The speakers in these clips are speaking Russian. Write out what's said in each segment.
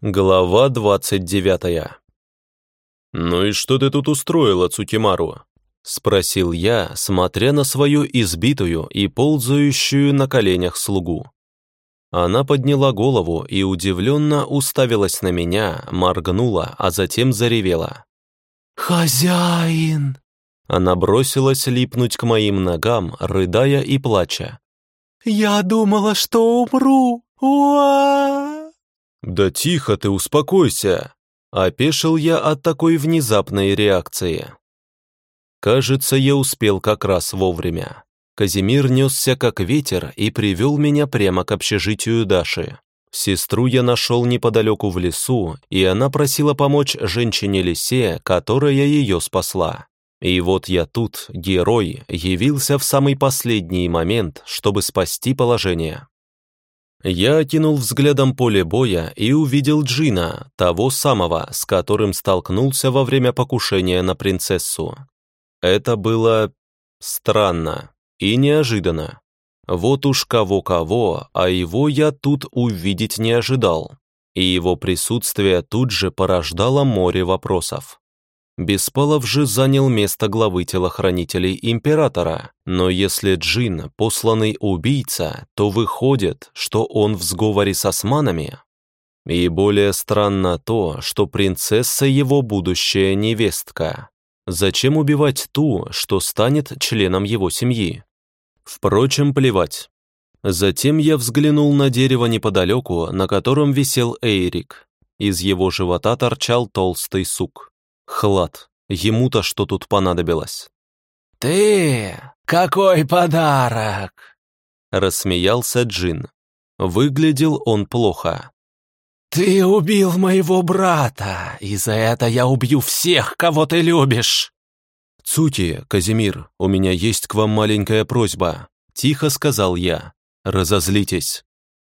Глава двадцать девятая. «Ну и что ты тут устроила, Цукимару?» — спросил я, смотря на свою избитую и ползающую на коленях слугу. Она подняла голову и удивленно уставилась на меня, моргнула, а затем заревела. «Хозяин!» Она бросилась липнуть к моим ногам, рыдая и плача. «Я думала, что умру! Уа!» «Да тихо ты, успокойся!» Опешил я от такой внезапной реакции. Кажется, я успел как раз вовремя. Казимир несся как ветер и привел меня прямо к общежитию Даши. Сестру я нашел неподалеку в лесу, и она просила помочь женщине-лисе, которая ее спасла. И вот я тут, герой, явился в самый последний момент, чтобы спасти положение. Я окинул взглядом поле боя и увидел Джина, того самого, с которым столкнулся во время покушения на принцессу. Это было странно и неожиданно. Вот уж кого-кого, а его я тут увидеть не ожидал. И его присутствие тут же порождало море вопросов. Беспалов же занял место главы телохранителей императора, но если Джин – посланный убийца, то выходит, что он в сговоре с османами. И более странно то, что принцесса его будущая невестка. Зачем убивать ту, что станет членом его семьи? Впрочем, плевать. Затем я взглянул на дерево неподалеку, на котором висел Эйрик. Из его живота торчал толстый сук. Хлад. Ему-то что тут понадобилось? «Ты? Какой подарок!» Рассмеялся Джин. Выглядел он плохо. «Ты убил моего брата, и за это я убью всех, кого ты любишь!» «Цути, Казимир, у меня есть к вам маленькая просьба», — тихо сказал я. «Разозлитесь.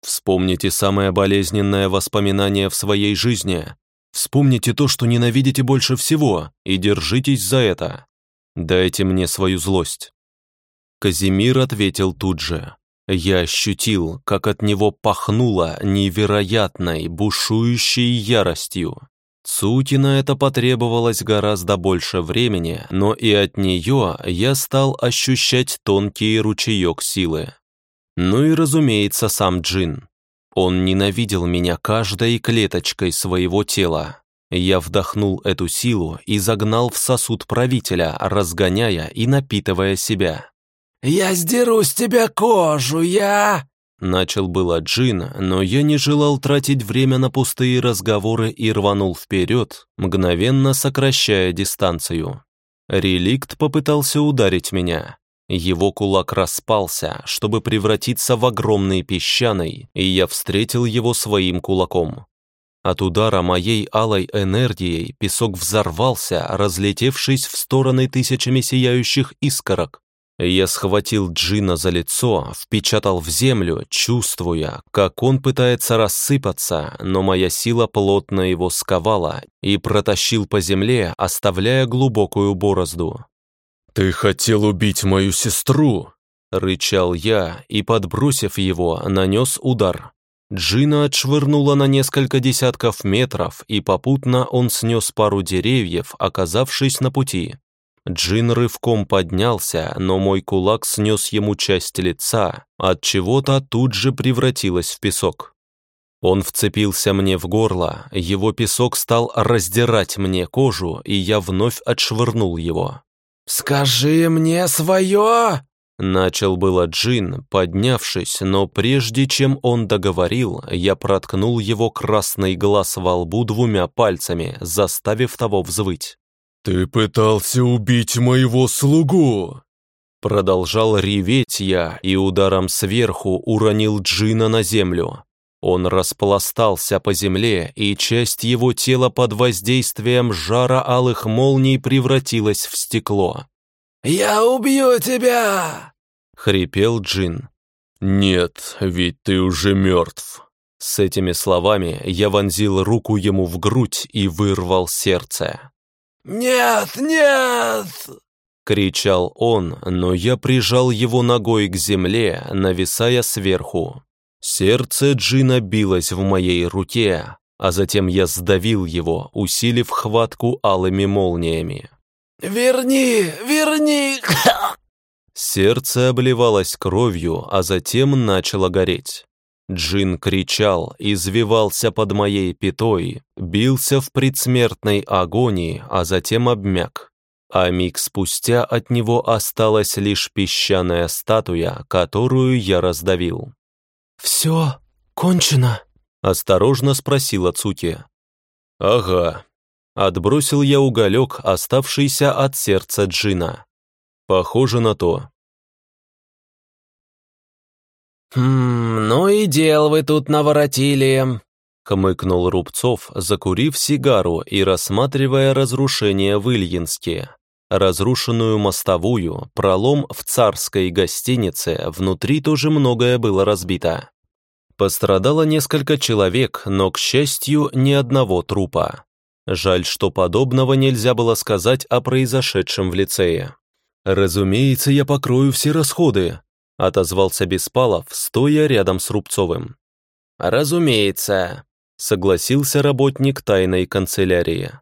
Вспомните самое болезненное воспоминание в своей жизни, Вспомните то, что ненавидите больше всего, и держитесь за это. Дайте мне свою злость». Казимир ответил тут же. Я ощутил, как от него пахнуло невероятной, бушующей яростью. Цутина это потребовалось гораздо больше времени, но и от нее я стал ощущать тонкий ручеек силы. Ну и, разумеется, сам Джин. Он ненавидел меня каждой клеточкой своего тела. Я вдохнул эту силу и загнал в сосуд правителя, разгоняя и напитывая себя. «Я сдеру с тебя кожу, я...» Начал было Джин, но я не желал тратить время на пустые разговоры и рванул вперед, мгновенно сокращая дистанцию. Реликт попытался ударить меня, его кулак распался, чтобы превратиться в огромный песчаный, и я встретил его своим кулаком. От удара моей алой энергией песок взорвался, разлетевшись в стороны тысячами сияющих искорок. Я схватил Джина за лицо, впечатал в землю, чувствуя, как он пытается рассыпаться, но моя сила плотно его сковала и протащил по земле, оставляя глубокую борозду. «Ты хотел убить мою сестру!» — рычал я и, подбросив его, нанес удар. Джина отшвырнула на несколько десятков метров, и попутно он снес пару деревьев, оказавшись на пути. Джин рывком поднялся, но мой кулак снес ему часть лица, от чего-то тут же превратилась в песок. Он вцепился мне в горло, его песок стал раздирать мне кожу, и я вновь отшвырнул его. «Скажи мне свое!» Начал было Джин, поднявшись, но прежде чем он договорил, я проткнул его красный глаз во лбу двумя пальцами, заставив того взвыть. «Ты пытался убить моего слугу!» Продолжал реветь я и ударом сверху уронил Джина на землю. Он распластался по земле, и часть его тела под воздействием жара алых молний превратилась в стекло. «Я убью тебя!» — хрипел Джин. «Нет, ведь ты уже мертв». С этими словами я вонзил руку ему в грудь и вырвал сердце. «Нет, нет!» — кричал он, но я прижал его ногой к земле, нависая сверху. Сердце Джина билось в моей руке, а затем я сдавил его, усилив хватку алыми молниями. «Верни! Верни!» Сердце обливалось кровью, а затем начало гореть. Джин кричал, извивался под моей пятой, бился в предсмертной агонии, а затем обмяк. А миг спустя от него осталась лишь песчаная статуя, которую я раздавил. «Все кончено?» — осторожно спросила Цуки. «Ага». Отбросил я уголек, оставшийся от сердца Джина. Похоже на то. «Хм, ну и дел вы тут наворотили», — хмыкнул Рубцов, закурив сигару и рассматривая разрушение в Ильинске. Разрушенную мостовую, пролом в царской гостинице, внутри тоже многое было разбито. Пострадало несколько человек, но, к счастью, ни одного трупа. Жаль, что подобного нельзя было сказать о произошедшем в лицее. «Разумеется, я покрою все расходы», отозвался Беспалов, стоя рядом с Рубцовым. «Разумеется», — согласился работник тайной канцелярии.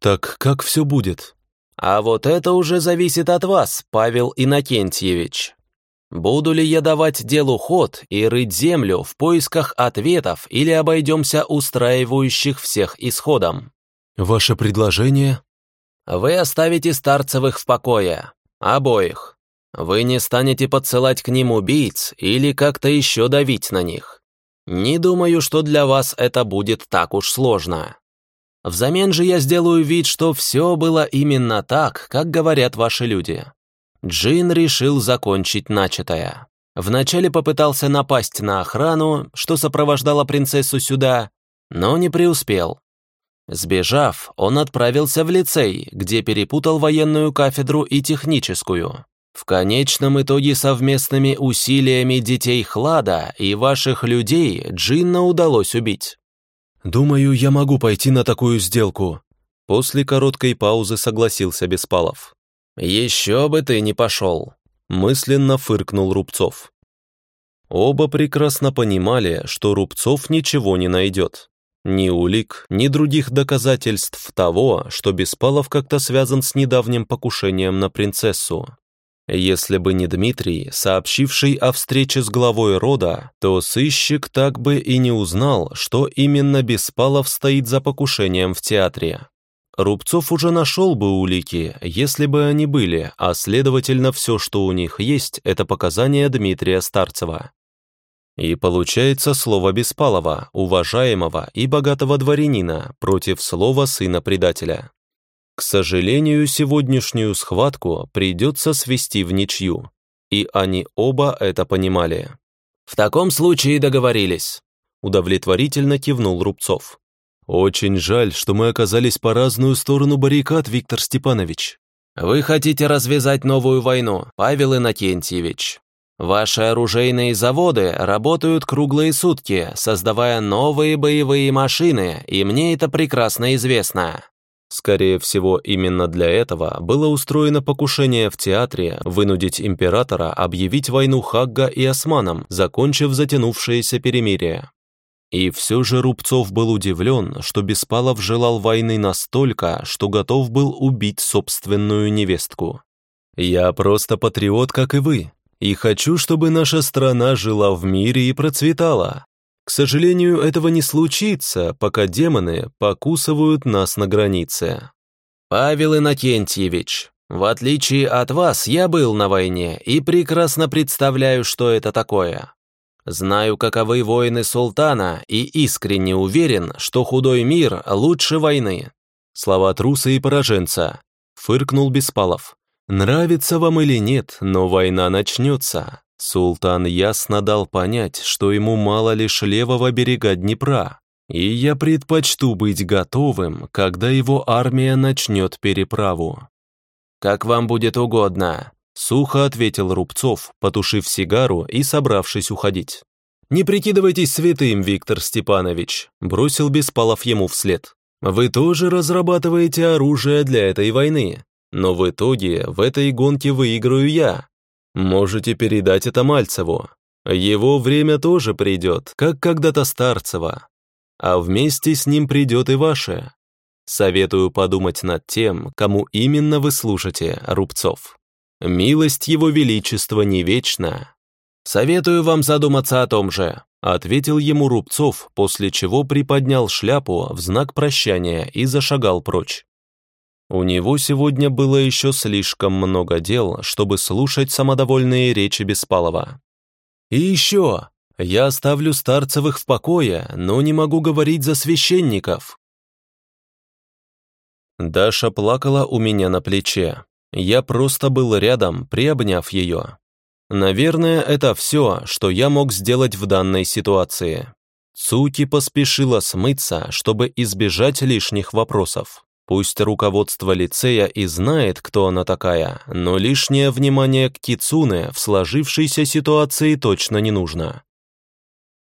«Так как все будет?» «А вот это уже зависит от вас, Павел Иннокентьевич. Буду ли я давать делу ход и рыть землю в поисках ответов или обойдемся устраивающих всех исходом?» «Ваше предложение?» «Вы оставите Старцевых в покое. Обоих. Вы не станете подсылать к ним убийц или как-то еще давить на них. Не думаю, что для вас это будет так уж сложно. Взамен же я сделаю вид, что все было именно так, как говорят ваши люди. Джин решил закончить начатое. Вначале попытался напасть на охрану, что сопровождала принцессу сюда, но не преуспел. Сбежав, он отправился в лицей, где перепутал военную кафедру и техническую. В конечном итоге совместными усилиями детей Хлада и ваших людей Джинна удалось убить. «Думаю, я могу пойти на такую сделку». После короткой паузы согласился Беспалов. «Еще бы ты не пошел», — мысленно фыркнул Рубцов. Оба прекрасно понимали, что Рубцов ничего не найдет. Ни улик, ни других доказательств того, что Беспалов как-то связан с недавним покушением на принцессу. Если бы не Дмитрий, сообщивший о встрече с главой рода, то сыщик так бы и не узнал, что именно Беспалов стоит за покушением в театре. Рубцов уже нашел бы улики, если бы они были, а следовательно, все, что у них есть, это показания Дмитрия Старцева. И получается слово Беспалова, уважаемого и богатого дворянина, против слова сына предателя. К сожалению, сегодняшнюю схватку придется свести в ничью, и они оба это понимали. «В таком случае договорились», — удовлетворительно кивнул Рубцов. «Очень жаль, что мы оказались по разную сторону баррикад, Виктор Степанович». «Вы хотите развязать новую войну, Павел Иннокентьевич. Ваши оружейные заводы работают круглые сутки, создавая новые боевые машины, и мне это прекрасно известно. Скорее всего, именно для этого было устроено покушение в театре вынудить императора объявить войну Хагга и османам, закончив затянувшееся перемирие. И все же Рубцов был удивлен, что Беспалов желал войны настолько, что готов был убить собственную невестку. «Я просто патриот, как и вы, и хочу, чтобы наша страна жила в мире и процветала. К сожалению, этого не случится, пока демоны покусывают нас на границе. Павел Иннокентьевич, в отличие от вас, я был на войне и прекрасно представляю, что это такое. Знаю, каковы воины султана и искренне уверен, что худой мир лучше войны. Слова труса и пораженца. Фыркнул Беспалов. Нравится вам или нет, но война начнется. Султан ясно дал понять, что ему мало лишь левого берега Днепра, и я предпочту быть готовым, когда его армия начнет переправу. «Как вам будет угодно», — сухо ответил Рубцов, потушив сигару и собравшись уходить. «Не прикидывайтесь святым, Виктор Степанович», — бросил Беспалов ему вслед. «Вы тоже разрабатываете оружие для этой войны, но в итоге в этой гонке выиграю я, Можете передать это Мальцеву. Его время тоже придет, как когда-то Старцева. а вместе с ним придет и ваше. Советую подумать над тем, кому именно вы служите, Рубцов. Милость его величества не вечна. Советую вам задуматься о том же, ответил ему Рубцов, после чего приподнял шляпу в знак прощания и зашагал прочь. У него сегодня было еще слишком много дел, чтобы слушать самодовольные речи Беспалова. «И еще, я оставлю Старцевых в покое, но не могу говорить за священников». Даша плакала у меня на плече. Я просто был рядом, приобняв ее. Наверное, это все, что я мог сделать в данной ситуации. Цуки поспешила смыться, чтобы избежать лишних вопросов. Пусть руководство лицея и знает, кто она такая, но лишнее внимание к Кицуне в сложившейся ситуации точно не нужно.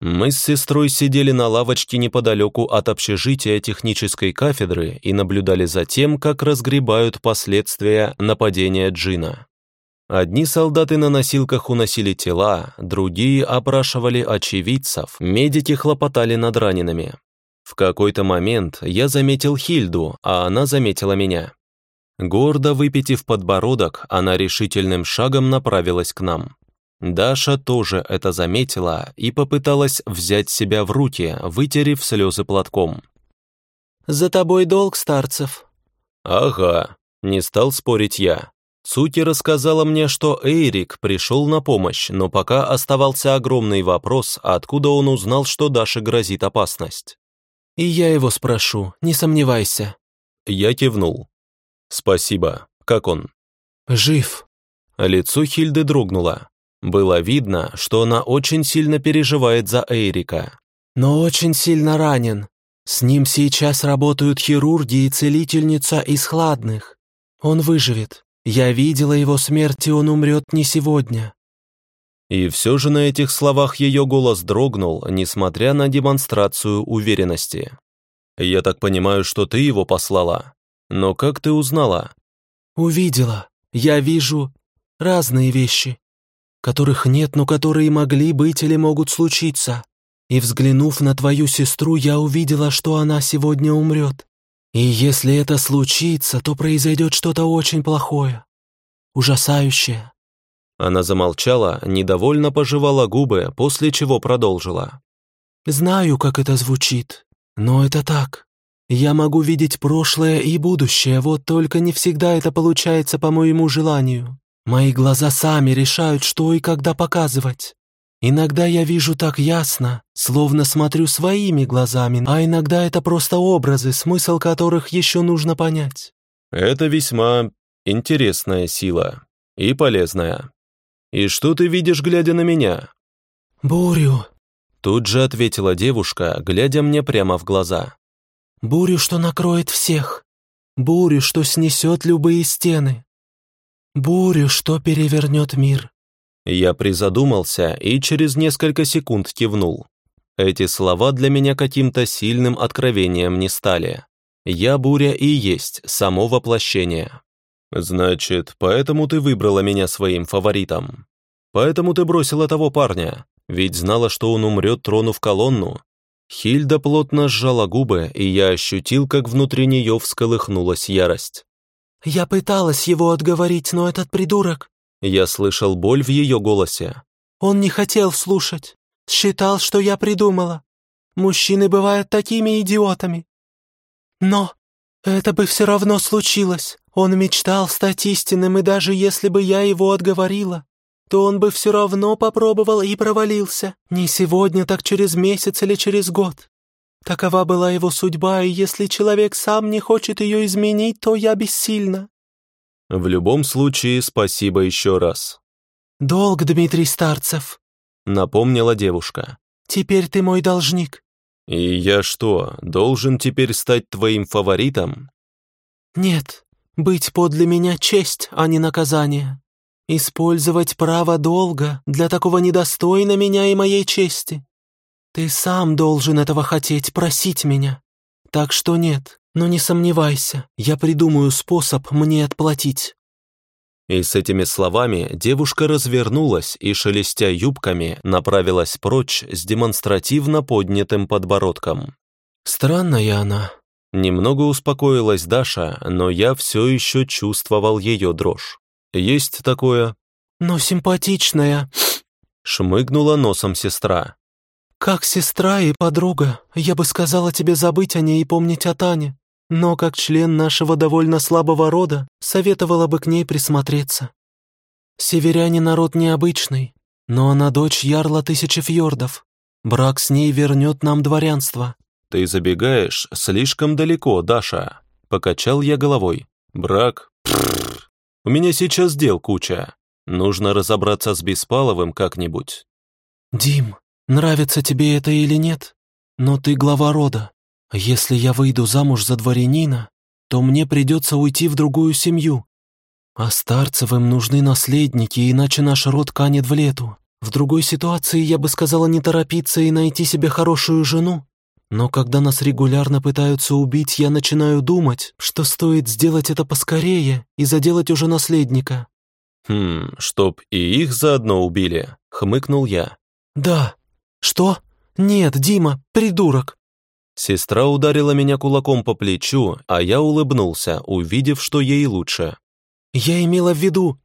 Мы с сестрой сидели на лавочке неподалеку от общежития технической кафедры и наблюдали за тем, как разгребают последствия нападения Джина. Одни солдаты на носилках уносили тела, другие опрашивали очевидцев, медики хлопотали над ранеными. В какой-то момент я заметил Хильду, а она заметила меня. Гордо выпитив подбородок, она решительным шагом направилась к нам. Даша тоже это заметила и попыталась взять себя в руки, вытерев слезы платком. «За тобой долг, старцев». «Ага», — не стал спорить я. Цуки рассказала мне, что Эйрик пришел на помощь, но пока оставался огромный вопрос, откуда он узнал, что Даше грозит опасность. «И я его спрошу, не сомневайся». Я кивнул. «Спасибо. Как он?» «Жив». Лицо Хильды дрогнуло. Было видно, что она очень сильно переживает за Эрика. «Но очень сильно ранен. С ним сейчас работают хирурги и целительница из хладных. Он выживет. Я видела его смерть, и он умрет не сегодня. И все же на этих словах ее голос дрогнул, несмотря на демонстрацию уверенности. «Я так понимаю, что ты его послала. Но как ты узнала?» «Увидела. Я вижу разные вещи, которых нет, но которые могли быть или могут случиться. И взглянув на твою сестру, я увидела, что она сегодня умрет. И если это случится, то произойдет что-то очень плохое, ужасающее. Она замолчала, недовольно пожевала губы, после чего продолжила. «Знаю, как это звучит, но это так. Я могу видеть прошлое и будущее, вот только не всегда это получается по моему желанию. Мои глаза сами решают, что и когда показывать. Иногда я вижу так ясно, словно смотрю своими глазами, а иногда это просто образы, смысл которых еще нужно понять». «Это весьма интересная сила и полезная», «И что ты видишь, глядя на меня?» «Бурю», — тут же ответила девушка, глядя мне прямо в глаза. «Бурю, что накроет всех. Бурю, что снесет любые стены. Бурю, что перевернет мир». Я призадумался и через несколько секунд кивнул. Эти слова для меня каким-то сильным откровением не стали. Я буря и есть само воплощение. «Значит, поэтому ты выбрала меня своим фаворитом. Поэтому ты бросила того парня, ведь знала, что он умрет, тронув колонну». Хильда плотно сжала губы, и я ощутил, как внутри нее всколыхнулась ярость. «Я пыталась его отговорить, но этот придурок...» Я слышал боль в ее голосе. «Он не хотел слушать. Считал, что я придумала. Мужчины бывают такими идиотами. Но это бы все равно случилось. Он мечтал стать истинным, и даже если бы я его отговорила, то он бы все равно попробовал и провалился. Не сегодня, так через месяц или через год. Такова была его судьба, и если человек сам не хочет ее изменить, то я бессильна. В любом случае, спасибо еще раз. «Долг, Дмитрий Старцев», — напомнила девушка. «Теперь ты мой должник». «И я что, должен теперь стать твоим фаворитом?» «Нет, быть подле меня честь, а не наказание. Использовать право долга для такого недостойно меня и моей чести. Ты сам должен этого хотеть, просить меня. Так что нет, но не сомневайся, я придумаю способ мне отплатить». И с этими словами девушка развернулась и, шелестя юбками, направилась прочь с демонстративно поднятым подбородком. Странная она». Немного успокоилась Даша, но я все еще чувствовал ее дрожь. «Есть такое?» «Но симпатичная», — шмыгнула носом сестра. «Как сестра и подруга, я бы сказала тебе забыть о ней и помнить о Тане, но как член нашего довольно слабого рода советовала бы к ней присмотреться. Северяне народ необычный, но она дочь ярла тысячи фьордов. Брак с ней вернет нам дворянство». «Ты забегаешь слишком далеко, Даша», — покачал я головой. «Брак? У меня сейчас дел куча. Нужно разобраться с Беспаловым как-нибудь». «Дим, нравится тебе это или нет, но ты глава рода. Если я выйду замуж за дворянина, то мне придется уйти в другую семью. А Старцевым нужны наследники, иначе наш род канет в лету. В другой ситуации я бы сказала не торопиться и найти себе хорошую жену, но когда нас регулярно пытаются убить, я начинаю думать, что стоит сделать это поскорее и заделать уже наследника». «Хм, чтоб и их заодно убили», — хмыкнул я. «Да. Что? Нет, Дима, придурок». Сестра ударила меня кулаком по плечу, а я улыбнулся, увидев, что ей лучше. «Я имела в виду,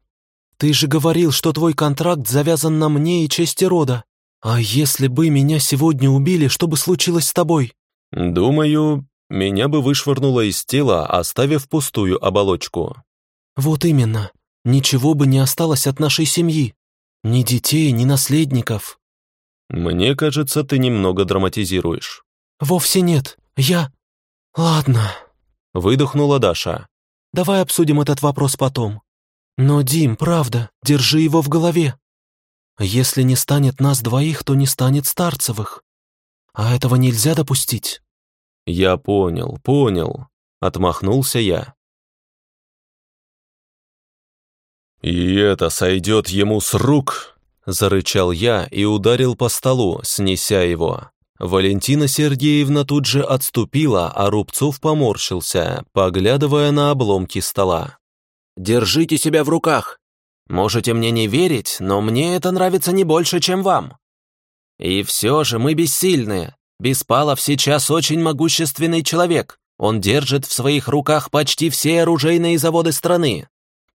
ты же говорил, что твой контракт завязан на мне и чести рода. «А если бы меня сегодня убили, что бы случилось с тобой?» «Думаю, меня бы вышвырнуло из тела, оставив пустую оболочку». «Вот именно. Ничего бы не осталось от нашей семьи. Ни детей, ни наследников». «Мне кажется, ты немного драматизируешь». «Вовсе нет. Я...» «Ладно», — выдохнула Даша. «Давай обсудим этот вопрос потом. Но, Дим, правда, держи его в голове. Если не станет нас двоих, то не станет Старцевых. А этого нельзя допустить». «Я понял, понял», — отмахнулся я. «И это сойдет ему с рук!» — зарычал я и ударил по столу, снеся его. Валентина Сергеевна тут же отступила, а Рубцов поморщился, поглядывая на обломки стола. «Держите себя в руках! Можете мне не верить, но мне это нравится не больше, чем вам. И все же мы бессильные. Беспалов сейчас очень могущественный человек. Он держит в своих руках почти все оружейные заводы страны.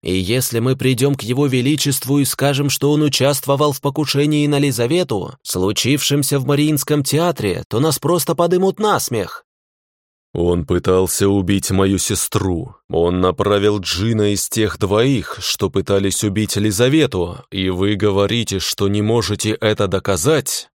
И если мы придем к его величеству и скажем, что он участвовал в покушении на Лизавету, случившемся в Мариинском театре, то нас просто подымут на смех. «Он пытался убить мою сестру. Он направил Джина из тех двоих, что пытались убить Лизавету, и вы говорите, что не можете это доказать?»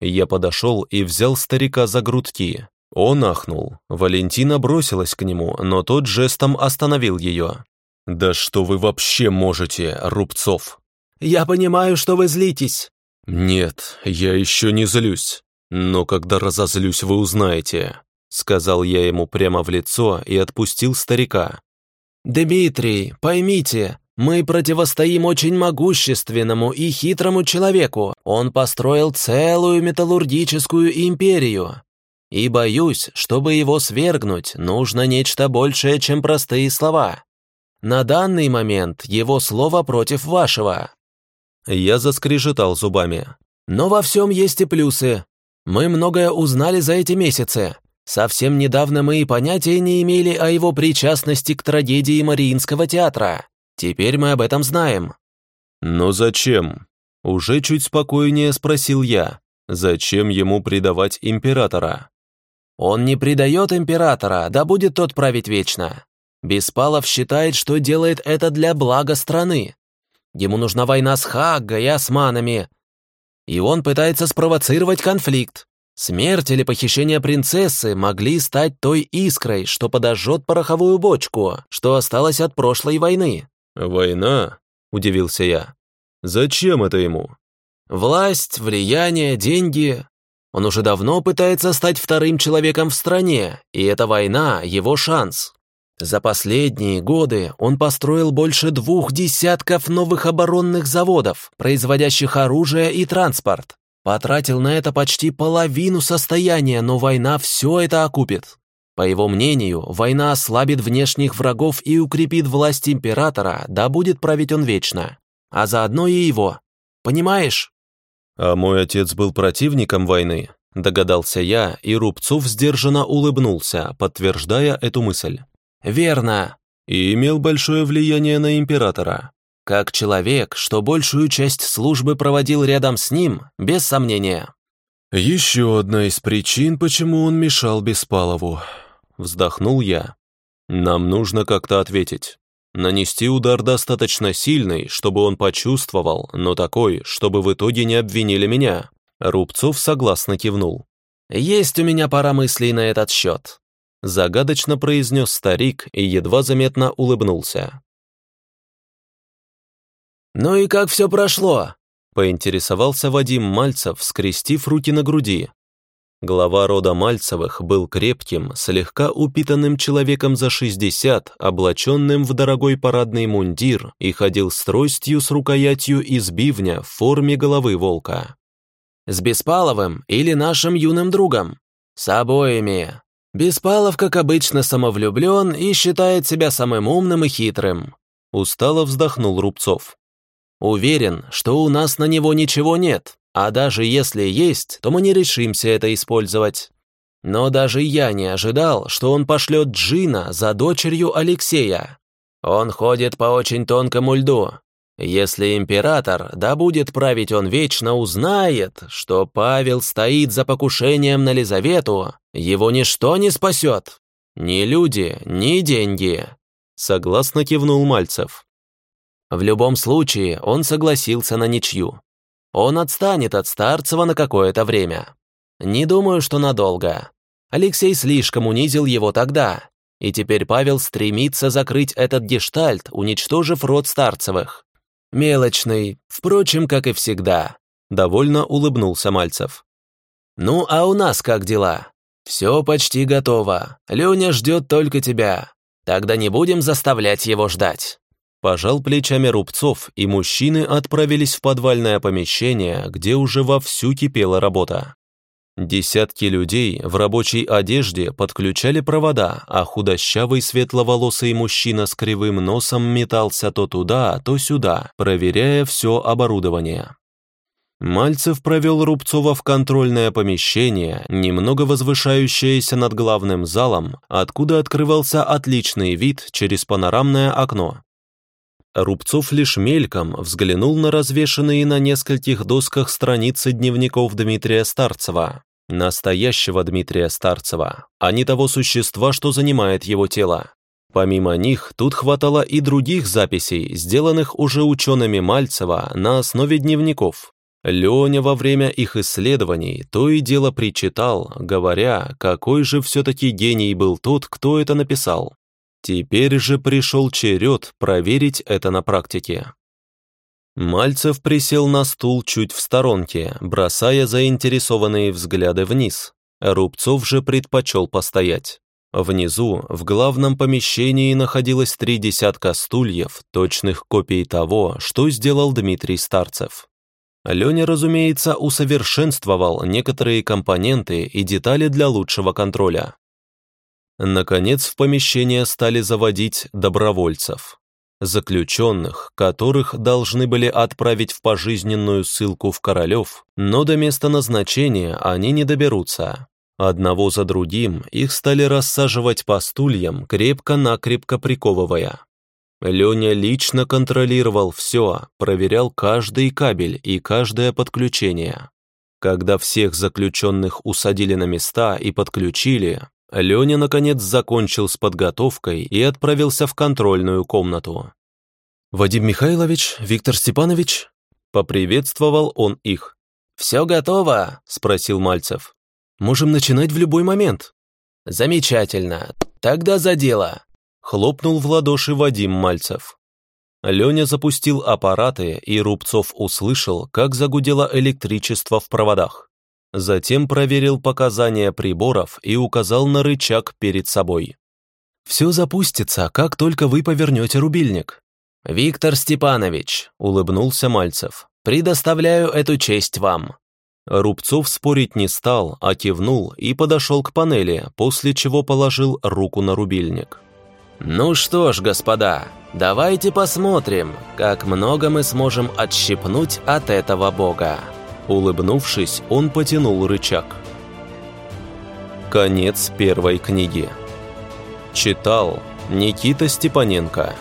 Я подошел и взял старика за грудки. Он ахнул. Валентина бросилась к нему, но тот жестом остановил ее. «Да что вы вообще можете, Рубцов?» «Я понимаю, что вы злитесь». «Нет, я еще не злюсь. Но когда разозлюсь, вы узнаете. Сказал я ему прямо в лицо и отпустил старика. «Дмитрий, поймите, мы противостоим очень могущественному и хитрому человеку. Он построил целую металлургическую империю. И боюсь, чтобы его свергнуть, нужно нечто большее, чем простые слова. На данный момент его слово против вашего». Я заскрежетал зубами. «Но во всем есть и плюсы. Мы многое узнали за эти месяцы. Совсем недавно мы и понятия не имели о его причастности к трагедии Мариинского театра. Теперь мы об этом знаем». «Но зачем?» Уже чуть спокойнее спросил я. «Зачем ему предавать императора?» «Он не предает императора, да будет тот править вечно. Беспалов считает, что делает это для блага страны. Ему нужна война с Хаггой и османами. И он пытается спровоцировать конфликт. Смерть или похищение принцессы могли стать той искрой, что подожжет пороховую бочку, что осталось от прошлой войны. «Война?» – удивился я. «Зачем это ему?» «Власть, влияние, деньги. Он уже давно пытается стать вторым человеком в стране, и эта война – его шанс. За последние годы он построил больше двух десятков новых оборонных заводов, производящих оружие и транспорт. Потратил на это почти половину состояния, но война все это окупит. По его мнению, война ослабит внешних врагов и укрепит власть императора, да будет править он вечно. А заодно и его. Понимаешь? А мой отец был противником войны. Догадался я, и Рубцов сдержанно улыбнулся, подтверждая эту мысль. «Верно!» И имел большое влияние на императора. Как человек, что большую часть службы проводил рядом с ним, без сомнения. «Еще одна из причин, почему он мешал Беспалову», — вздохнул я. «Нам нужно как-то ответить. Нанести удар достаточно сильный, чтобы он почувствовал, но такой, чтобы в итоге не обвинили меня». Рубцов согласно кивнул. «Есть у меня пара мыслей на этот счет», — загадочно произнес старик и едва заметно улыбнулся. «Ну и как все прошло?» — поинтересовался Вадим Мальцев, скрестив руки на груди. Глава рода Мальцевых был крепким, слегка упитанным человеком за 60, облаченным в дорогой парадный мундир и ходил с тростью с рукоятью из бивня в форме головы волка. «С Беспаловым или нашим юным другом?» «С обоими. Беспалов, как обычно, самовлюблен и считает себя самым умным и хитрым». Устало вздохнул Рубцов. Уверен, что у нас на него ничего нет, а даже если есть, то мы не решимся это использовать. Но даже я не ожидал, что он пошлет Джина за дочерью Алексея. Он ходит по очень тонкому льду. Если император, да будет править он вечно, узнает, что Павел стоит за покушением на Лизавету, его ничто не спасет. Ни люди, ни деньги. Согласно кивнул Мальцев. В любом случае, он согласился на ничью. Он отстанет от Старцева на какое-то время. Не думаю, что надолго. Алексей слишком унизил его тогда, и теперь Павел стремится закрыть этот гештальт, уничтожив род Старцевых. Мелочный, впрочем, как и всегда. Довольно улыбнулся Мальцев. «Ну, а у нас как дела? Все почти готово. Леня ждет только тебя. Тогда не будем заставлять его ждать». Пожал плечами Рубцов, и мужчины отправились в подвальное помещение, где уже вовсю кипела работа. Десятки людей в рабочей одежде подключали провода, а худощавый светловолосый мужчина с кривым носом метался то туда, то сюда, проверяя все оборудование. Мальцев провел Рубцова в контрольное помещение, немного возвышающееся над главным залом, откуда открывался отличный вид через панорамное окно. Рубцов лишь мельком взглянул на развешанные на нескольких досках страницы дневников Дмитрия Старцева. Настоящего Дмитрия Старцева, а не того существа, что занимает его тело. Помимо них, тут хватало и других записей, сделанных уже учеными Мальцева на основе дневников. Леня во время их исследований то и дело причитал, говоря, какой же все-таки гений был тот, кто это написал. Теперь же пришел черед проверить это на практике. Мальцев присел на стул чуть в сторонке, бросая заинтересованные взгляды вниз. Рубцов же предпочел постоять. Внизу, в главном помещении, находилось три десятка стульев, точных копий того, что сделал Дмитрий Старцев. Леня, разумеется, усовершенствовал некоторые компоненты и детали для лучшего контроля. Наконец в помещение стали заводить добровольцев, заключенных, которых должны были отправить в пожизненную ссылку в Королев, но до места назначения они не доберутся. Одного за другим их стали рассаживать по стульям, крепко-накрепко приковывая. Леня лично контролировал все, проверял каждый кабель и каждое подключение. Когда всех заключенных усадили на места и подключили, Леня, наконец, закончил с подготовкой и отправился в контрольную комнату. «Вадим Михайлович, Виктор Степанович?» Поприветствовал он их. «Все готово?» – спросил Мальцев. «Можем начинать в любой момент». «Замечательно. Тогда за дело!» – хлопнул в ладоши Вадим Мальцев. Леня запустил аппараты, и Рубцов услышал, как загудело электричество в проводах. Затем проверил показания приборов и указал на рычаг перед собой. «Все запустится, как только вы повернете рубильник». «Виктор Степанович», — улыбнулся Мальцев, — «предоставляю эту честь вам». Рубцов спорить не стал, а кивнул и подошел к панели, после чего положил руку на рубильник. «Ну что ж, господа, давайте посмотрим, как много мы сможем отщипнуть от этого бога». Улыбнувшись, он потянул рычаг. Конец первой книги. Читал Никита Степаненко.